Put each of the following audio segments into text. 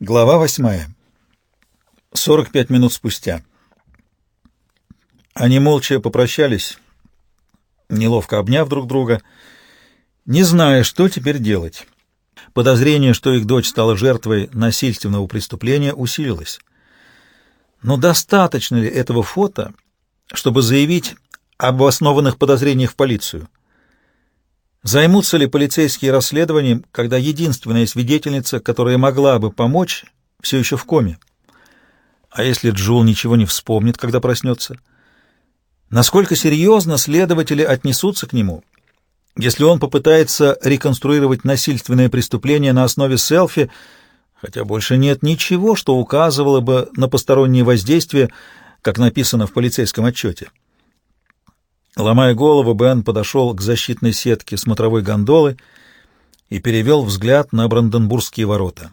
Глава восьмая. Сорок пять минут спустя. Они молча попрощались, неловко обняв друг друга, не зная, что теперь делать. Подозрение, что их дочь стала жертвой насильственного преступления, усилилось. Но достаточно ли этого фото, чтобы заявить об основанных подозрениях в полицию? Займутся ли полицейские расследованием, когда единственная свидетельница, которая могла бы помочь, все еще в коме? А если Джул ничего не вспомнит, когда проснется? Насколько серьезно следователи отнесутся к нему, если он попытается реконструировать насильственное преступление на основе селфи, хотя больше нет ничего, что указывало бы на постороннее воздействие, как написано в полицейском отчете? Ломая голову, Бен подошел к защитной сетке смотровой гондолы и перевел взгляд на Бранденбургские ворота.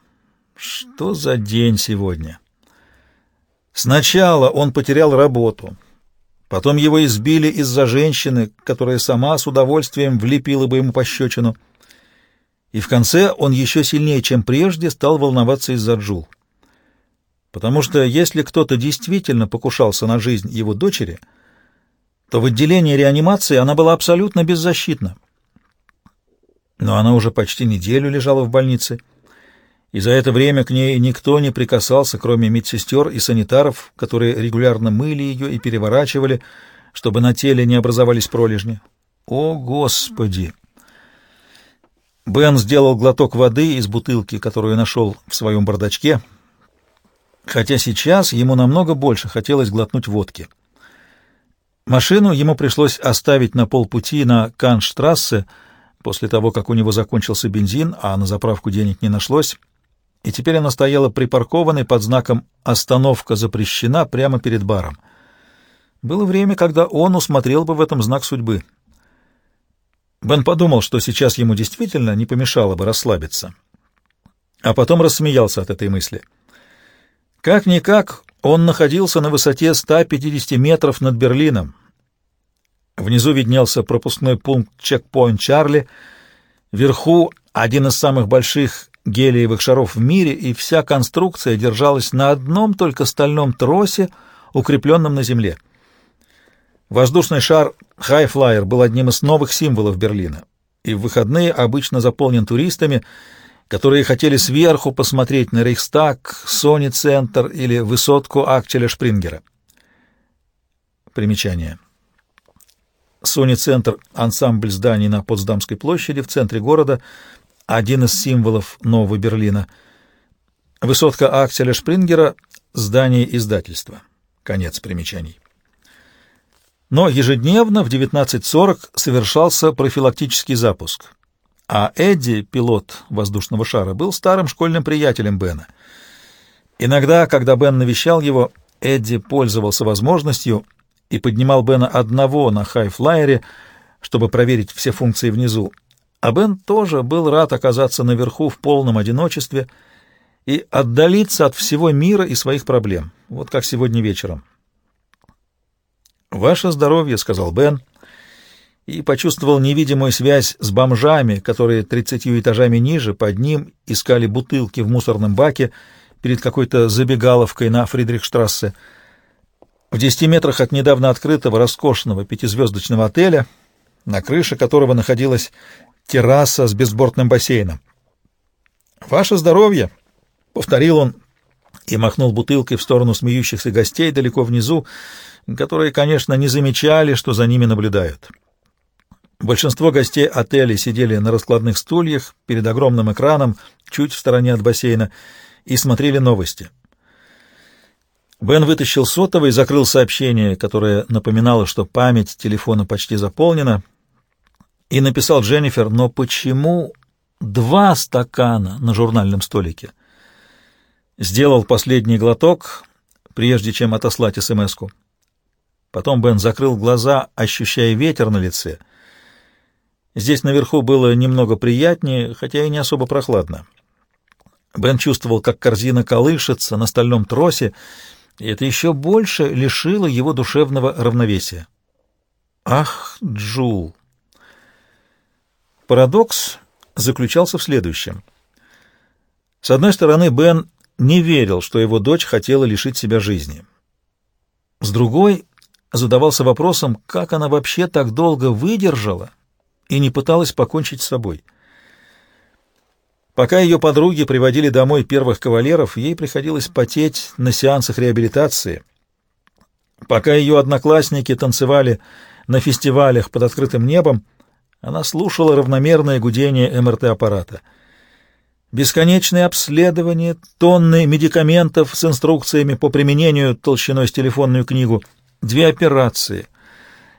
Что за день сегодня? Сначала он потерял работу, потом его избили из-за женщины, которая сама с удовольствием влепила бы ему пощечину, и в конце он еще сильнее, чем прежде, стал волноваться из-за Джул. Потому что если кто-то действительно покушался на жизнь его дочери — то в отделении реанимации она была абсолютно беззащитна. Но она уже почти неделю лежала в больнице, и за это время к ней никто не прикасался, кроме медсестер и санитаров, которые регулярно мыли ее и переворачивали, чтобы на теле не образовались пролежни. О, Господи! Бен сделал глоток воды из бутылки, которую нашел в своем бардачке, хотя сейчас ему намного больше хотелось глотнуть водки. Машину ему пришлось оставить на полпути на Канштрассе после того, как у него закончился бензин, а на заправку денег не нашлось, и теперь она стояла припаркованной под знаком «Остановка запрещена» прямо перед баром. Было время, когда он усмотрел бы в этом знак судьбы. Бен подумал, что сейчас ему действительно не помешало бы расслабиться, а потом рассмеялся от этой мысли. Как-никак он находился на высоте 150 метров над Берлином. Внизу виднелся пропускной пункт «Чекпоинт Чарли». Вверху один из самых больших гелиевых шаров в мире, и вся конструкция держалась на одном только стальном тросе, укрепленном на земле. Воздушный шар «Хайфлайер» был одним из новых символов Берлина, и в выходные обычно заполнен туристами — которые хотели сверху посмотреть на Рейхстаг, Сони-центр или высотку Акчеля Шпрингера. Примечание. Сони-центр — ансамбль зданий на Потсдамской площади в центре города, один из символов Нового Берлина. Высотка Акселя Шпрингера — здание издательства. Конец примечаний. Но ежедневно в 19.40 совершался профилактический запуск — а Эдди, пилот воздушного шара, был старым школьным приятелем Бена. Иногда, когда Бен навещал его, Эдди пользовался возможностью и поднимал Бена одного на хайфлайере, чтобы проверить все функции внизу. А Бен тоже был рад оказаться наверху в полном одиночестве и отдалиться от всего мира и своих проблем, вот как сегодня вечером. «Ваше здоровье», — сказал Бен, — и почувствовал невидимую связь с бомжами, которые тридцатью этажами ниже под ним искали бутылки в мусорном баке перед какой-то забегаловкой на Фридрихштрассе. В десяти метрах от недавно открытого роскошного пятизвездочного отеля, на крыше которого находилась терраса с безбортным бассейном. «Ваше здоровье!» — повторил он и махнул бутылкой в сторону смеющихся гостей далеко внизу, которые, конечно, не замечали, что за ними наблюдают. Большинство гостей отеля сидели на раскладных стульях перед огромным экраном, чуть в стороне от бассейна, и смотрели новости. Бен вытащил сотовый, закрыл сообщение, которое напоминало, что память телефона почти заполнена, и написал Дженнифер, но почему два стакана на журнальном столике? Сделал последний глоток, прежде чем отослать СМС-ку. Потом Бен закрыл глаза, ощущая ветер на лице — Здесь наверху было немного приятнее, хотя и не особо прохладно. Бен чувствовал, как корзина колышется на стальном тросе, и это еще больше лишило его душевного равновесия. Ах, Джул! Парадокс заключался в следующем. С одной стороны, Бен не верил, что его дочь хотела лишить себя жизни. С другой задавался вопросом, как она вообще так долго выдержала и не пыталась покончить с собой. Пока ее подруги приводили домой первых кавалеров, ей приходилось потеть на сеансах реабилитации. Пока ее одноклассники танцевали на фестивалях под открытым небом, она слушала равномерное гудение МРТ-аппарата. Бесконечные обследования, тонны медикаментов с инструкциями по применению толщиной с телефонную книгу, две операции,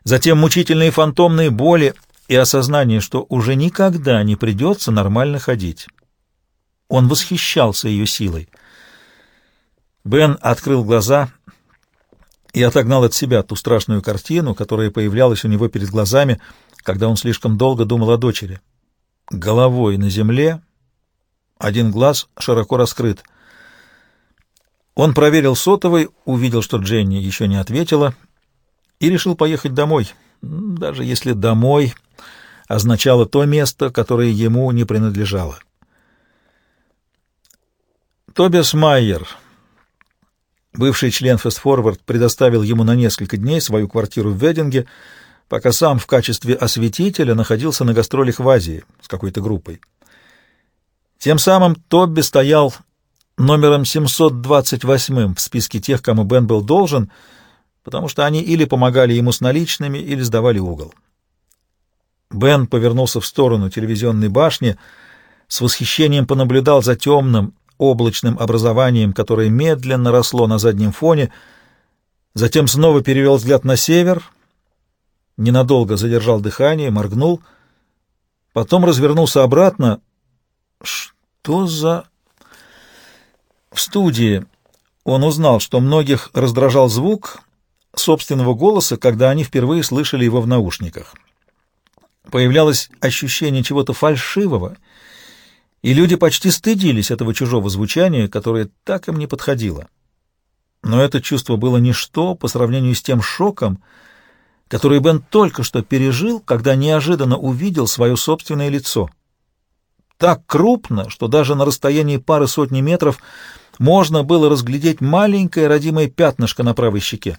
затем мучительные фантомные боли и осознание, что уже никогда не придется нормально ходить. Он восхищался ее силой. Бен открыл глаза и отогнал от себя ту страшную картину, которая появлялась у него перед глазами, когда он слишком долго думал о дочери. Головой на земле, один глаз широко раскрыт. Он проверил сотовый, увидел, что Дженни еще не ответила, и решил поехать домой, даже если «домой» означало то место, которое ему не принадлежало. Тобиас Майер, бывший член Фестфорвард, предоставил ему на несколько дней свою квартиру в Вединге, пока сам в качестве осветителя находился на гастролях в Азии с какой-то группой. Тем самым Тобби стоял номером 728 в списке тех, кому Бен был должен, потому что они или помогали ему с наличными, или сдавали угол. Бен повернулся в сторону телевизионной башни, с восхищением понаблюдал за темным, облачным образованием, которое медленно росло на заднем фоне, затем снова перевел взгляд на север, ненадолго задержал дыхание, моргнул, потом развернулся обратно. Что за... В студии он узнал, что многих раздражал звук собственного голоса, когда они впервые слышали его в наушниках. Появлялось ощущение чего-то фальшивого — и люди почти стыдились этого чужого звучания, которое так им не подходило. Но это чувство было ничто по сравнению с тем шоком, который Бен только что пережил, когда неожиданно увидел свое собственное лицо. Так крупно, что даже на расстоянии пары сотни метров можно было разглядеть маленькое родимое пятнышко на правой щеке.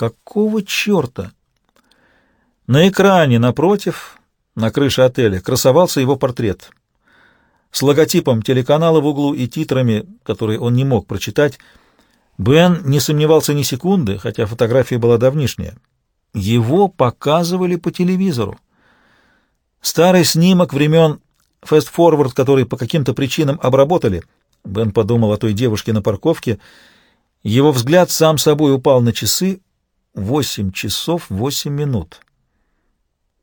Какого черта? На экране напротив, на крыше отеля, красовался его портрет — с логотипом телеканала в углу и титрами, которые он не мог прочитать, Бен не сомневался ни секунды, хотя фотография была давнишняя. Его показывали по телевизору. Старый снимок времен фэст-форвард, который по каким-то причинам обработали. Бен подумал о той девушке на парковке. Его взгляд сам собой упал на часы. Восемь часов восемь минут.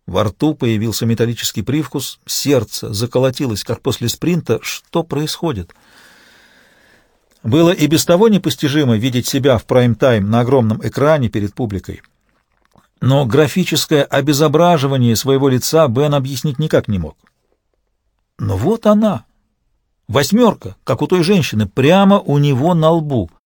Во рту появился металлический привкус, сердце заколотилось, как после спринта. Что происходит? Было и без того непостижимо видеть себя в прайм-тайм на огромном экране перед публикой. Но графическое обезображивание своего лица Бен объяснить никак не мог. Но вот она, восьмерка, как у той женщины, прямо у него на лбу —